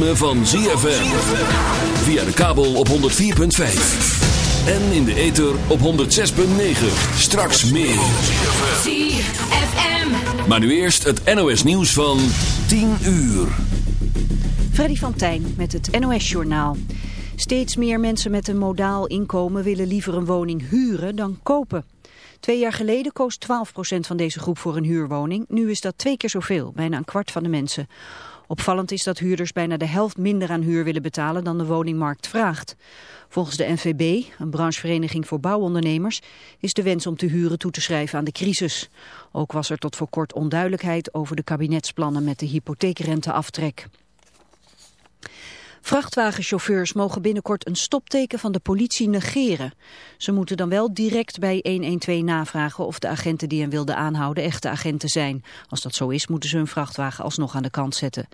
Ritme van ZFM. Via de kabel op 104.5. En in de ether op 106.9. Straks meer. ZFM. Maar nu eerst het NOS nieuws van 10 uur. Freddy van Tijn met het NOS-journaal. Steeds meer mensen met een modaal inkomen willen liever een woning huren dan kopen. Twee jaar geleden koos 12% van deze groep voor een huurwoning. Nu is dat twee keer zoveel, bijna een kwart van de mensen. Opvallend is dat huurders bijna de helft minder aan huur willen betalen dan de woningmarkt vraagt. Volgens de NVB, een branchevereniging voor bouwondernemers, is de wens om te huren toe te schrijven aan de crisis. Ook was er tot voor kort onduidelijkheid over de kabinetsplannen met de hypotheekrenteaftrek. Vrachtwagenchauffeurs mogen binnenkort een stopteken van de politie negeren. Ze moeten dan wel direct bij 112 navragen of de agenten die hen wilden aanhouden echte agenten zijn. Als dat zo is, moeten ze hun vrachtwagen alsnog aan de kant zetten.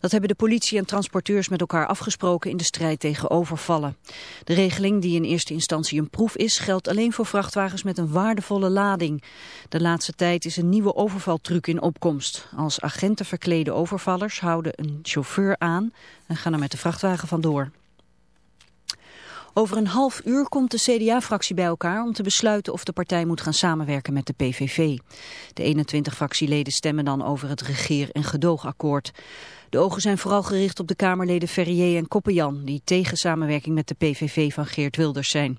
Dat hebben de politie en transporteurs met elkaar afgesproken in de strijd tegen overvallen. De regeling, die in eerste instantie een proef is, geldt alleen voor vrachtwagens met een waardevolle lading. De laatste tijd is een nieuwe overvaltruc in opkomst. Als agenten verklede overvallers houden een chauffeur aan en gaan er met de vrachtwagen vandoor. Over een half uur komt de CDA-fractie bij elkaar om te besluiten of de partij moet gaan samenwerken met de PVV. De 21 fractieleden stemmen dan over het regeer- en gedoogakkoord. De ogen zijn vooral gericht op de Kamerleden Ferrier en Koppenjan, die tegen samenwerking met de PVV van Geert Wilders zijn.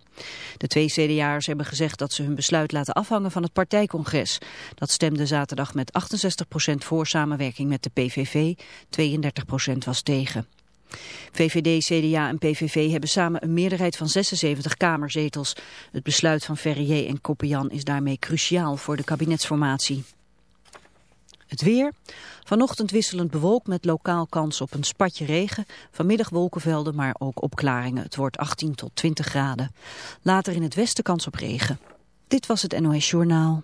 De twee CDA'ers hebben gezegd dat ze hun besluit laten afhangen van het partijcongres. Dat stemde zaterdag met 68% voor samenwerking met de PVV, 32% was tegen. VVD, CDA en PVV hebben samen een meerderheid van 76 kamerzetels. Het besluit van Ferrier en Koppenjan is daarmee cruciaal voor de kabinetsformatie. Het weer. Vanochtend wisselend bewolkt met lokaal kans op een spatje regen. Vanmiddag wolkenvelden, maar ook opklaringen. Het wordt 18 tot 20 graden. Later in het westen kans op regen. Dit was het NOS Journaal.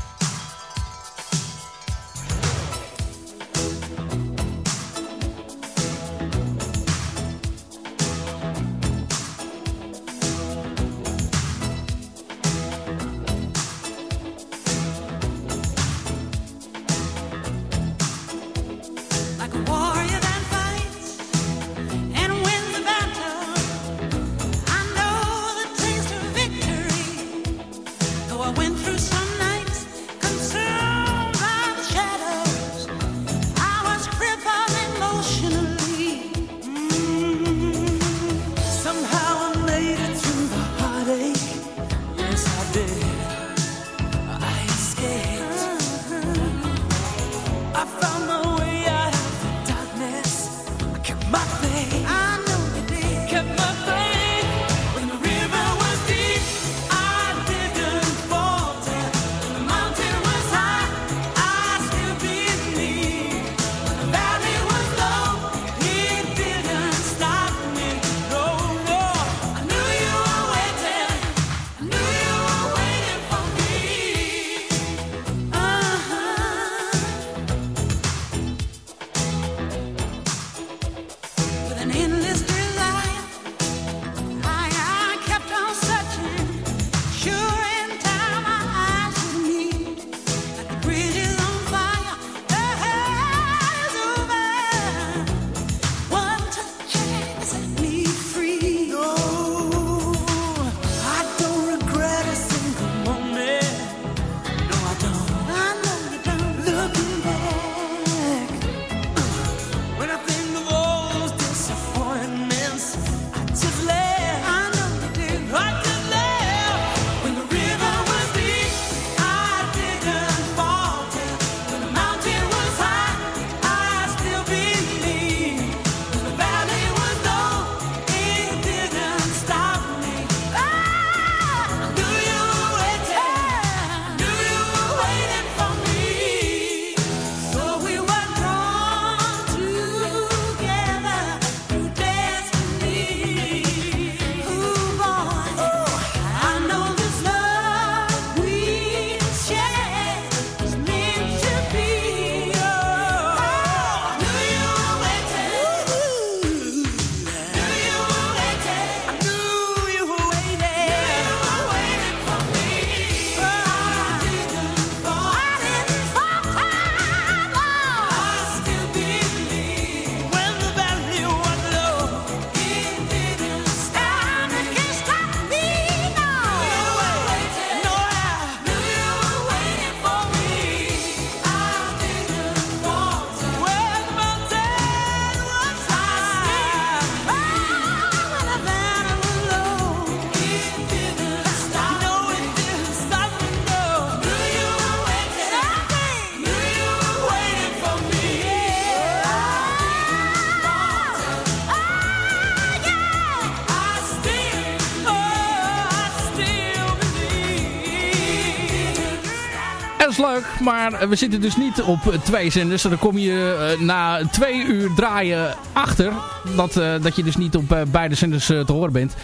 Maar eh, we zitten dus niet op eh, twee zenders. Dan kom je uh, na twee uur draaien achter. Dat, uh, dat je dus niet op uh, beide zenders te horen bent.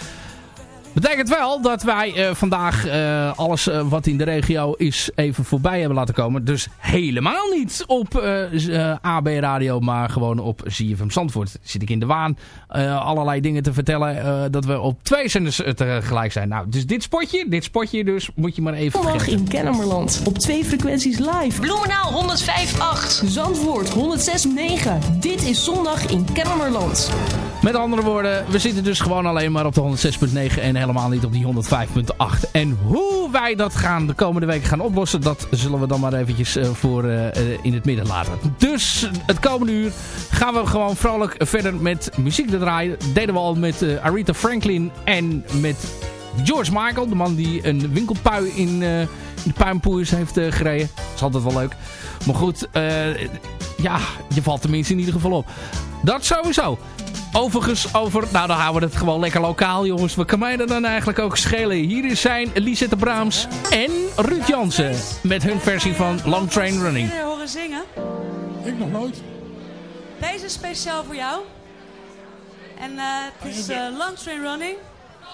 Betekent wel dat wij uh, vandaag uh, alles uh, wat in de regio is even voorbij hebben laten komen. Dus helemaal niet op AB Radio, maar gewoon op ZFM Zandvoort. Zit ik in de waan allerlei dingen te vertellen dat we op twee zenders tegelijk zijn. Nou, dus dit spotje, dit spotje dus, moet je maar even Zondag vergeten. in Kennemerland. Op twee frequenties live. Bloemenaal 105.8. Zandvoort 106.9. Dit is Zondag in Kennemerland. Met andere woorden, we zitten dus gewoon alleen maar op de 106.9 en helemaal niet op die 105.8. En hoe wij dat gaan de komende weken gaan oplossen, dat zullen we dan maar eventjes uh, voor uh, in het midden laten. Dus het komende uur gaan we gewoon vrolijk verder met muziek te draaien. Deden we al met Aretha Franklin en met George Michael, de man die een winkelpui in, in de puinpoeiers heeft gereden. Dat is altijd wel leuk. Maar goed, ja, je valt tenminste in ieder geval op. Dat sowieso. Overigens over, nou dan houden we het gewoon lekker lokaal jongens. Wat kan mij dat dan eigenlijk ook schelen? Hier zijn Lisette Braams en Ruud Jansen. Met hun versie van Long Train Running. Heb je horen zingen? Ik nog nooit. Deze is speciaal voor jou. En uh, het is uh, Long Train Running.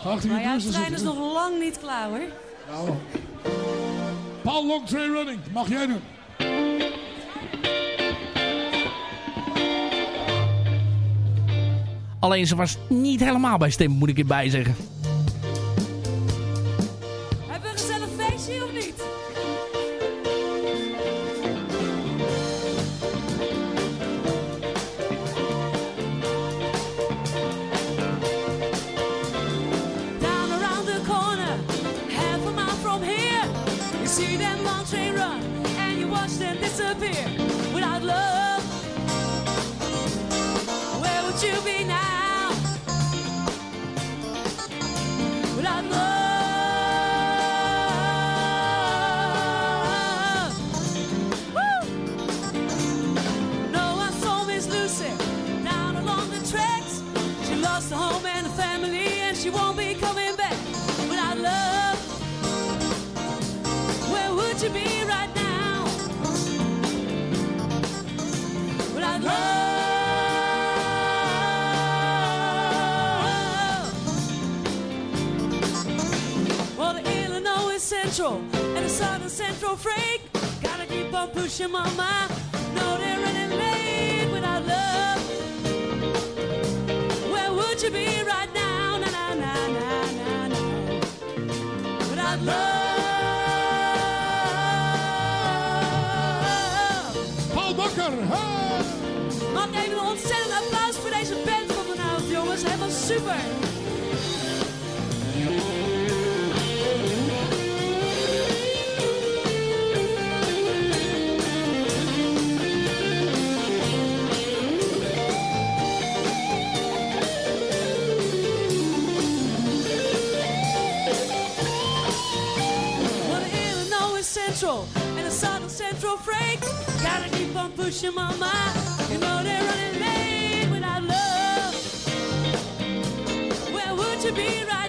Maar ja, de trein is nog lang niet klaar hoor. Nou, Paul Long Train Running, mag jij doen. Alleen ze was niet helemaal bij stem, moet ik erbij zeggen. She won't be coming back. Without love, where would you be right now? Without love. Well, the Illinois Central and the Southern Central Freight gotta keep on pushing, mama. No, super. And the Southern Central Freight gotta keep on pushing, mama. You know they're running be right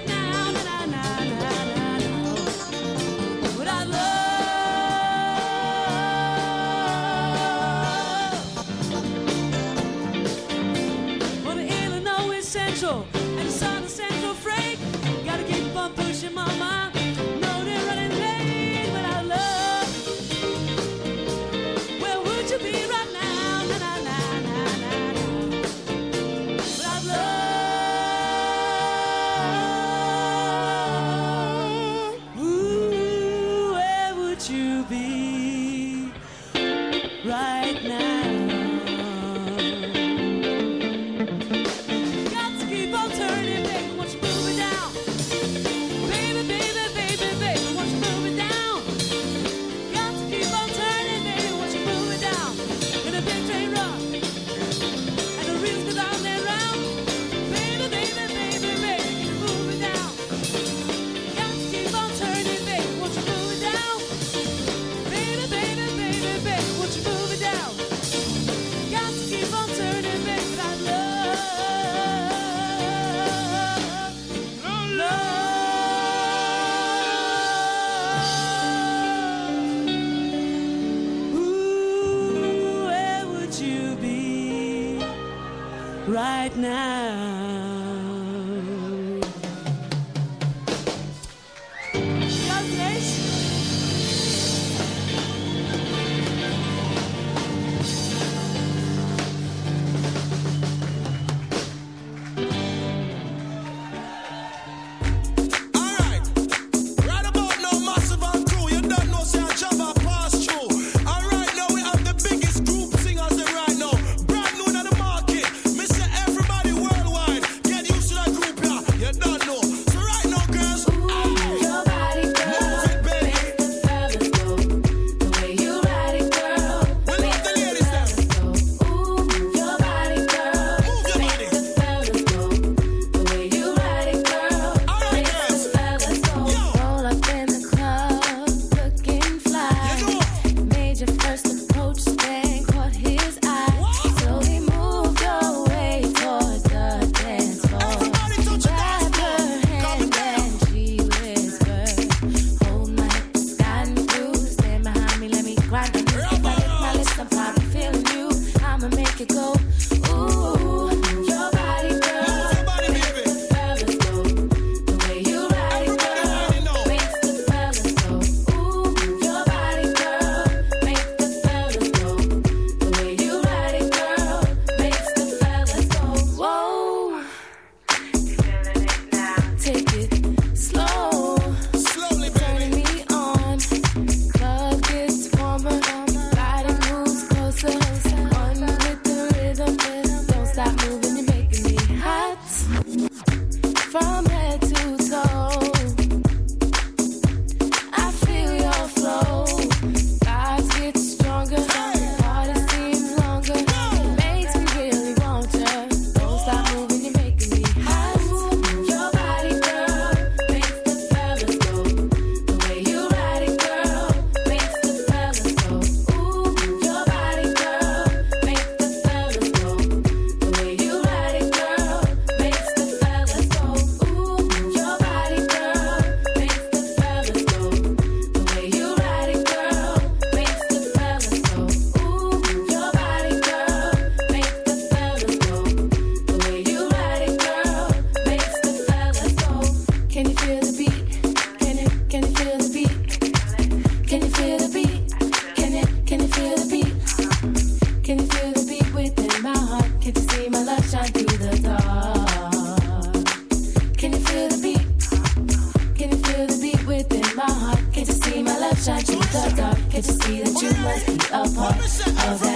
must be a part of that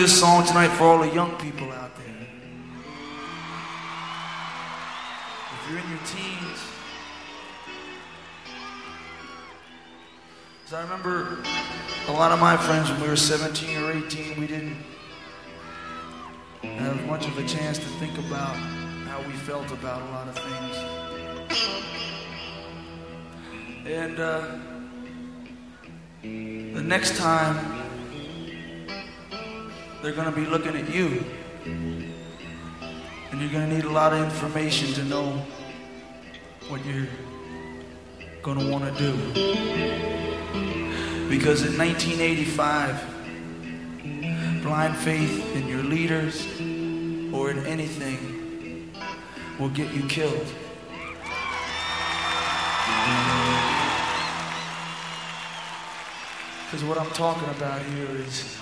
this song tonight for all the young people out there. If you're in your teens, Because I remember a lot of my friends when we were 17 or 18, we didn't have much of a chance to think about how we felt about a lot of things. And uh, the next time, they're going to be looking at you. And you're going to need a lot of information to know what you're going to want to do. Because in 1985, blind faith in your leaders or in anything will get you killed. Because what I'm talking about here is.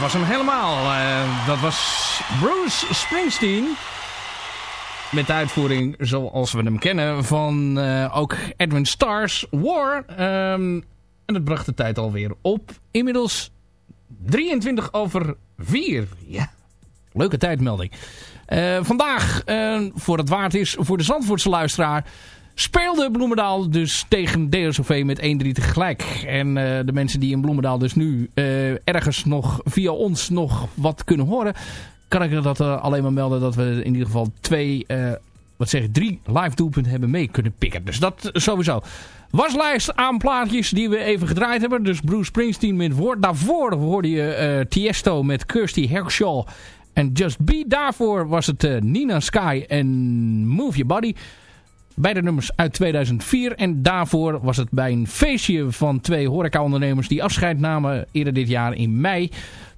Dat was hem helemaal. Eh, dat was Bruce Springsteen. Met de uitvoering zoals we hem kennen van eh, ook Edwin Stars War. Ehm, en dat bracht de tijd alweer op. Inmiddels 23 over 4. Ja, leuke tijdmelding. Eh, vandaag, voor het waard is voor de Zandvoortse luisteraar... speelde Bloemendaal dus tegen DSOV met 1-3 tegelijk. En eh, de mensen die in Bloemendaal dus nu eh, ergens nog via ons nog wat kunnen horen... kan ik dat eh, alleen maar melden dat we in ieder geval twee... wat zeg drie live doelpunten hebben mee kunnen pikken. Dus dat sowieso. Waslijst aan plaatjes die we even gedraaid hebben. Dus Bruce Springsteen met woord. Daarvoor hoorde je Tiesto met Kirsty Herschel en Just Be. Daarvoor was het Nina Sky en Move Your Body. Beide nummers uit 2004. En daarvoor was het bij een feestje van twee horecaondernemers die afscheid namen eerder dit jaar in mei.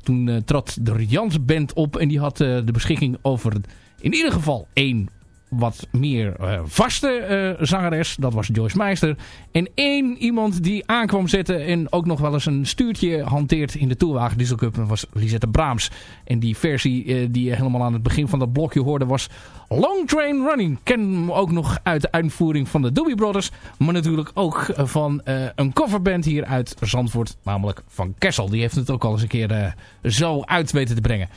Toen eh, trad de Jans Band op en die had eh, de beschikking over in ieder geval één wat meer eh, vaste eh, zangeres. Dat was Joyce Meister. En één iemand die aankwam zetten en ook nog wel eens een stuurtje hanteert in de Tourwagen Diesel Cup. Dat was Lisette Braams. En die versie eh, die je helemaal aan het begin van dat blokje hoorde was Long Train Running. Ken ook nog uit de uitvoering van de Doobie Brothers. Maar natuurlijk ook van een coverband hier uit Zandvoort. Namelijk van Kessel. Die heeft het ook al eens een keer zo uit weten te brengen.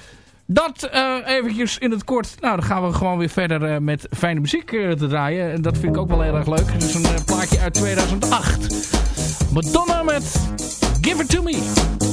Dat eh eventjes in het kort. Nou, dan gaan we gewoon weer verder eh, met fijne muziek eh, te draaien. En dat vind ik ook wel heel erg leuk. Dus een plaatje uit 2008. Madonna met Give It To Me.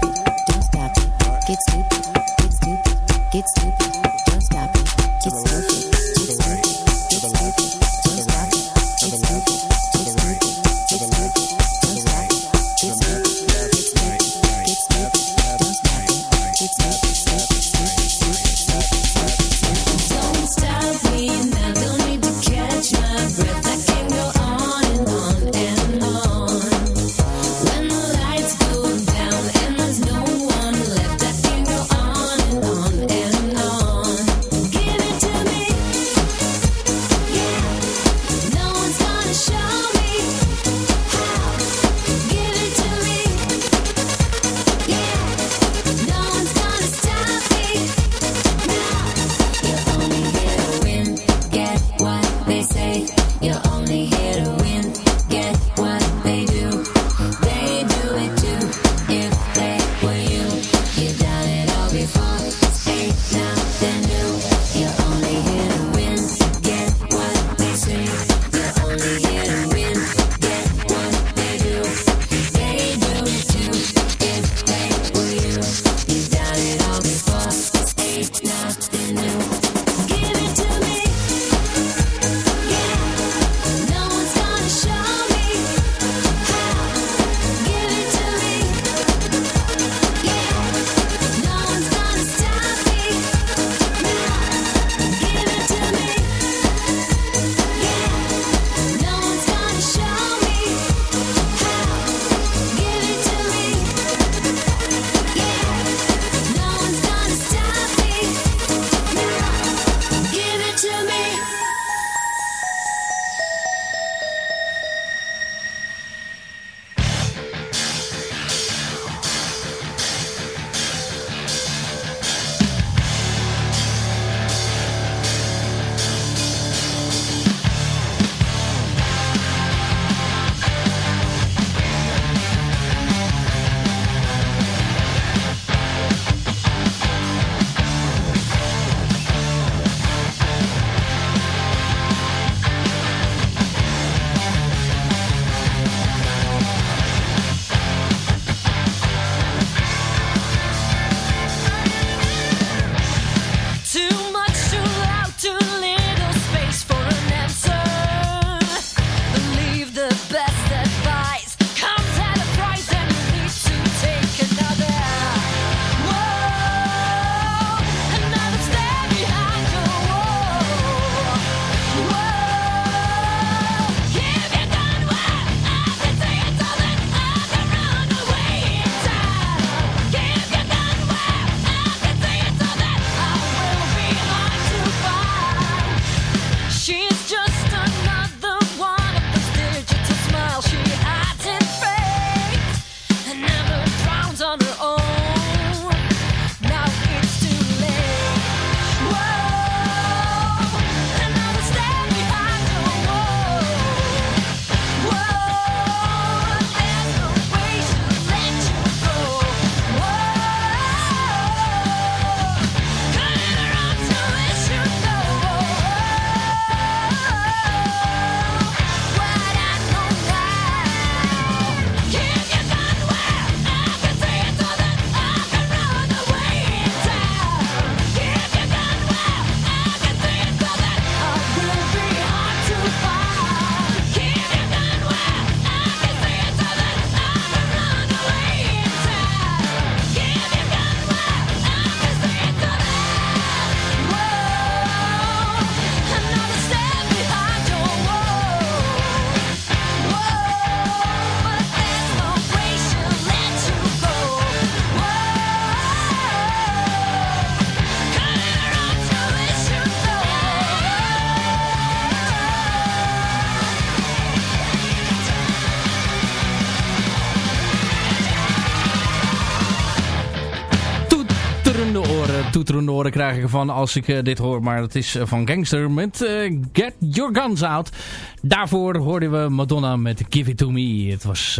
Krijgen krijg ik ervan als ik eh, dit hoor. Maar dat is eh, van Gangster met eh, Get Your Guns Out. Daarvoor hoorden we Madonna met Give It To Me. Het was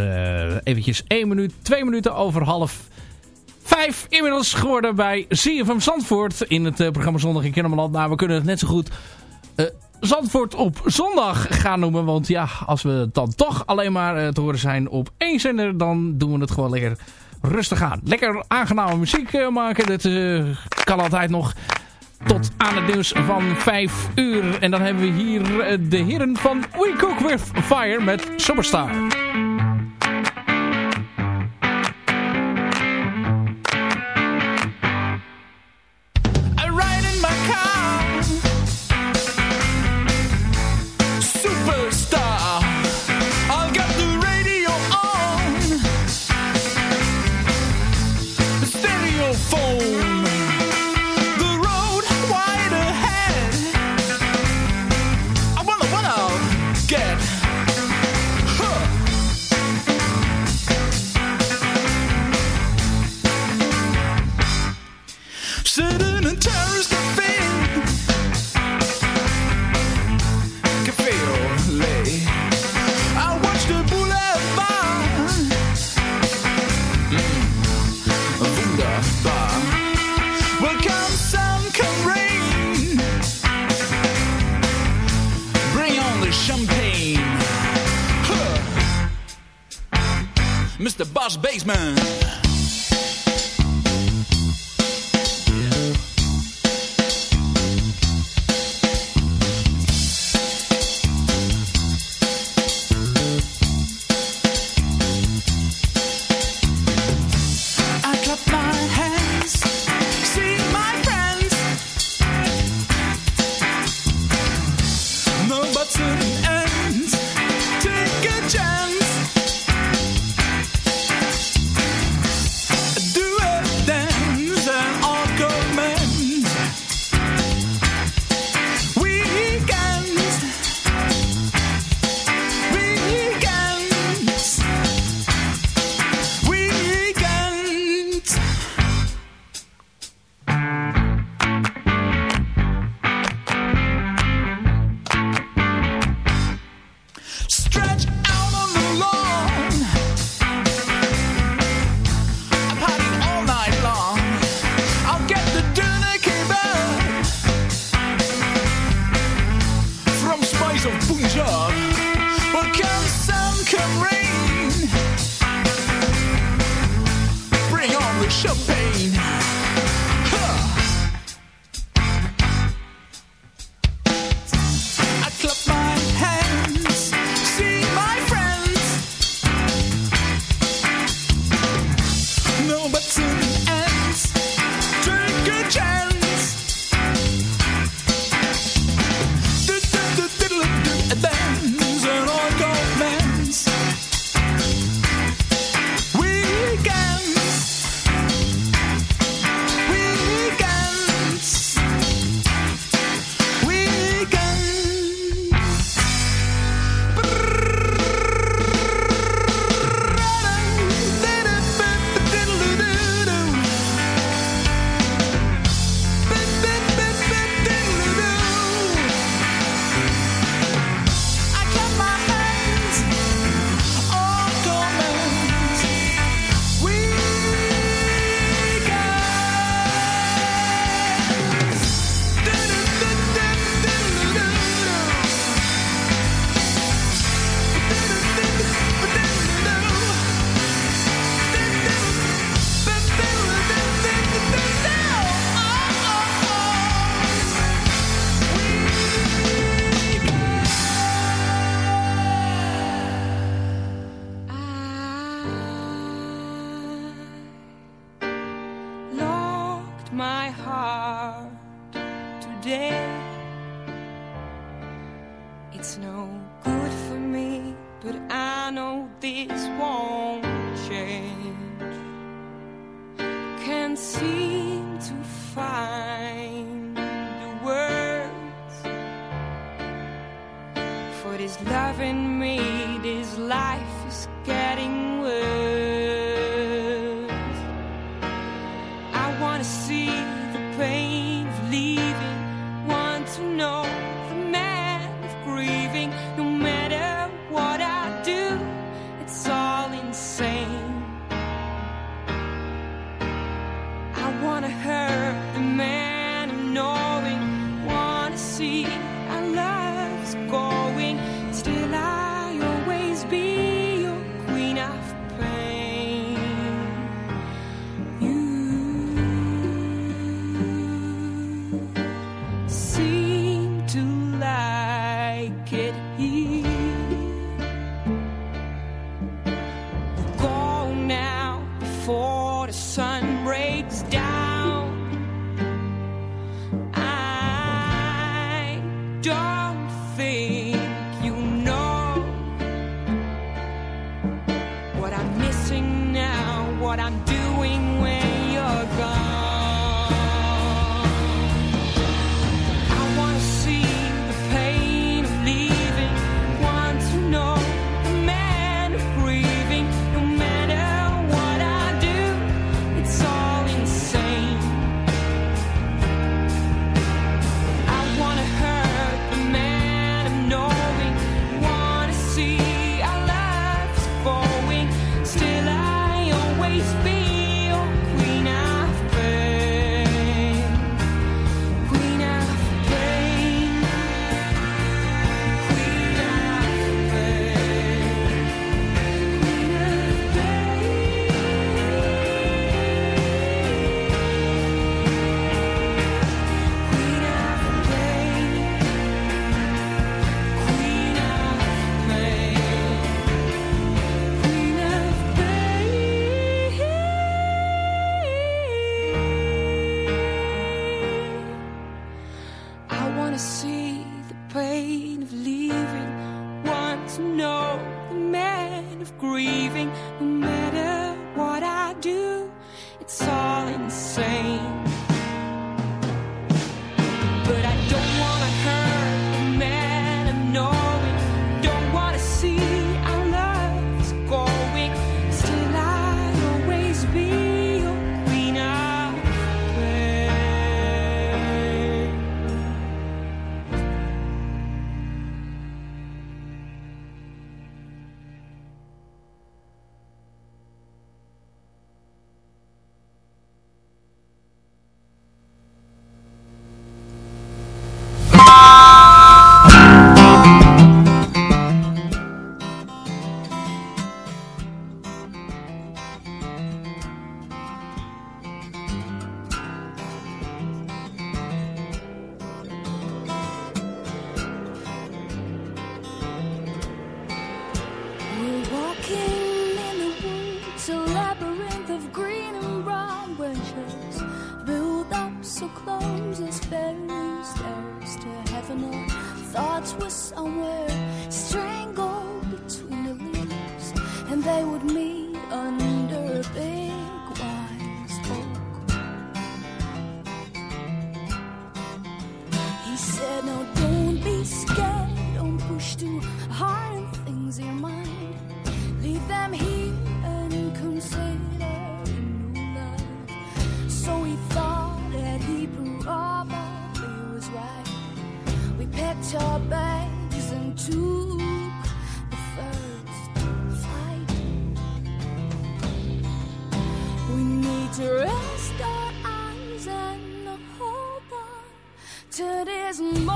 eventjes 1 minuut, 2 minuten over half vijf inmiddels geworden bij CFM Zandvoort. In het programma Zondag in Kennemerland. Nou, we kunnen het net zo goed... Zandvoort op zondag gaan noemen. Want ja, als we dan toch alleen maar te horen zijn op één zender... dan doen we het gewoon lekker rustig aan. Lekker aangename muziek eh, maken. Dat eh, kan altijd nog tot aan het nieuws van 5 uur. En dan hebben we hier eh, de heren van We Cook With Fire met Superstar. It's no good for me, but I know this won't change. Can't seem to find the words for this loving. thoughts were somewhere strangled between the leaves, and they would meet. there's more.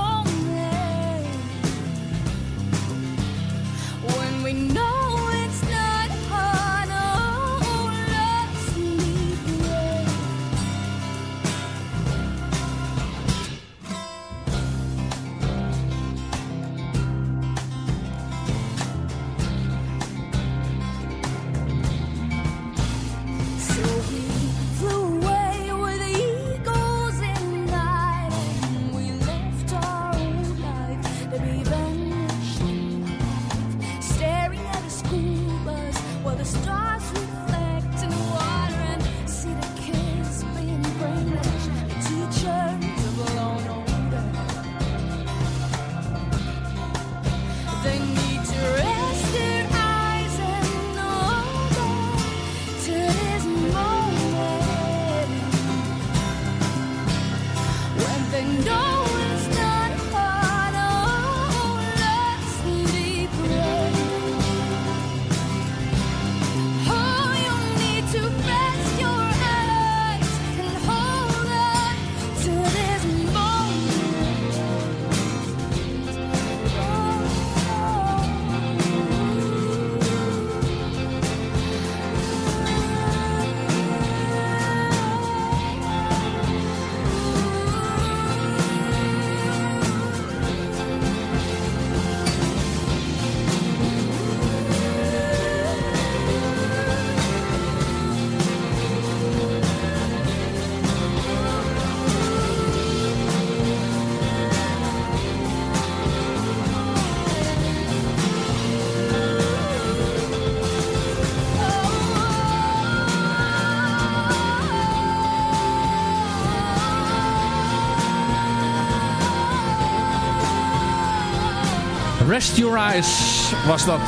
Rest Your Eyes was dat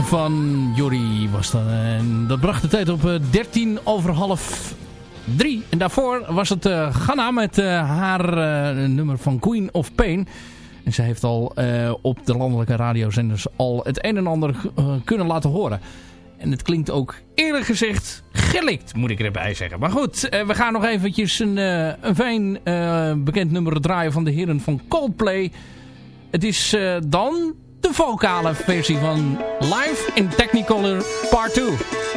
van Jori. Was dat, en dat bracht de tijd op eh, 13 over half 3. En daarvoor was het eh Ghana met eh, haar eh, nummer van Queen of Pain. En zij heeft al eh, op de landelijke radiozenders al het een en ander eh, kunnen laten horen. En het klinkt ook eerlijk gezegd gelikt, moet ik erbij zeggen. Maar goed, eh, we gaan nog eventjes een, eh, een fijn eh, bekend nummer draaien van de heren van Coldplay. Het is eh, dan de vocale versie van Live in Technicolor Part 2.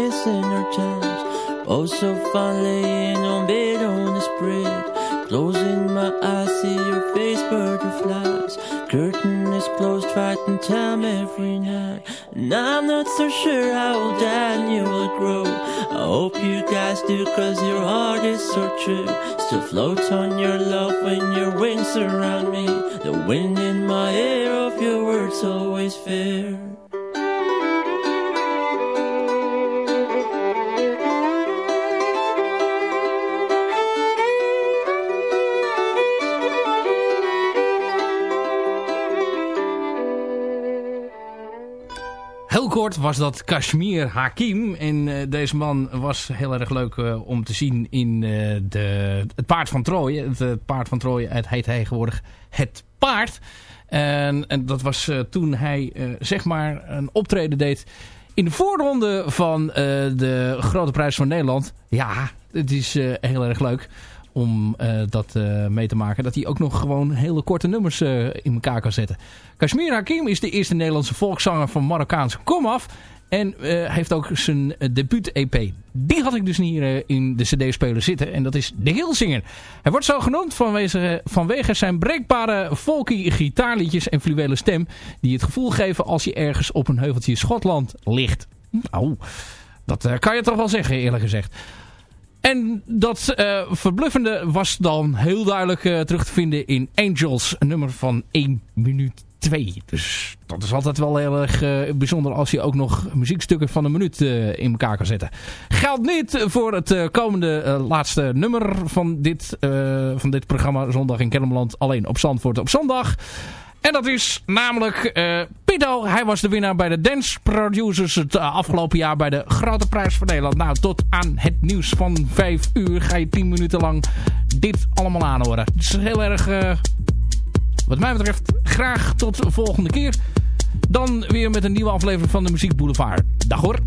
Missing our chance. Oh, so fun laying on bed on the spread. Closing my eyes, see your face, butterflies. curtain is closed fighting time every night. And I'm not so sure how old Daniel will grow. I hope you guys do, cause your heart is so true. Still float on your love when your wings surround me. The wind in my hair of your words always fair. Kort was dat Kashmir Hakim. En eh, deze man was heel erg leuk eh, om te zien in eh, de, het paard van Troje. Het, paard van Troje, het heet tegenwoordig Het Paard. En, en dat was toen hij zeg maar een optreden deed in de voorronde van de Grote Prijs van Nederland. Ja, het is heel erg leuk om eh, dat eh, mee te maken. Dat hij ook nog gewoon hele korte nummers eh, in elkaar kan zetten. Kashmir Hakim is de eerste Nederlandse volkszanger van Marokkaanse komaf. En heeft ook zijn debuut-EP. Die had ik dus hier in de cd-speler zitten. En dat is De Hilsinger. Hij wordt zo genoemd vanwege, vanwege zijn breekbare folky gitaarliedjes en fluwele stem. Die het gevoel geven als je ergens op een heuveltje in Schotland ligt. Nou, dat kan je toch wel zeggen eerlijk gezegd. En dat eh, verbluffende was dan heel duidelijk eh, terug te vinden in Angels. Nummer van 1 minuut 2. Dus dat is altijd wel heel erg eh, bijzonder als je ook nog muziekstukken van een minuut in elkaar kan zetten. Geldt niet voor het komende laatste nummer van dit, van dit programma Zondag in Kennemerland. Alleen op Zandvoort op zondag. En dat is namelijk eh Pito. Hij was de winnaar bij de Dance Producers het eh, afgelopen jaar bij de Grote Prijs van Nederland. Nou, tot aan het nieuws van 5 uur ga je 10 minuten lang dit allemaal aanhoren. Het is heel erg, eh, wat mij betreft, graag tot de volgende keer. Dan weer met een nieuwe aflevering van de Muziek Boulevard. Dag hoor.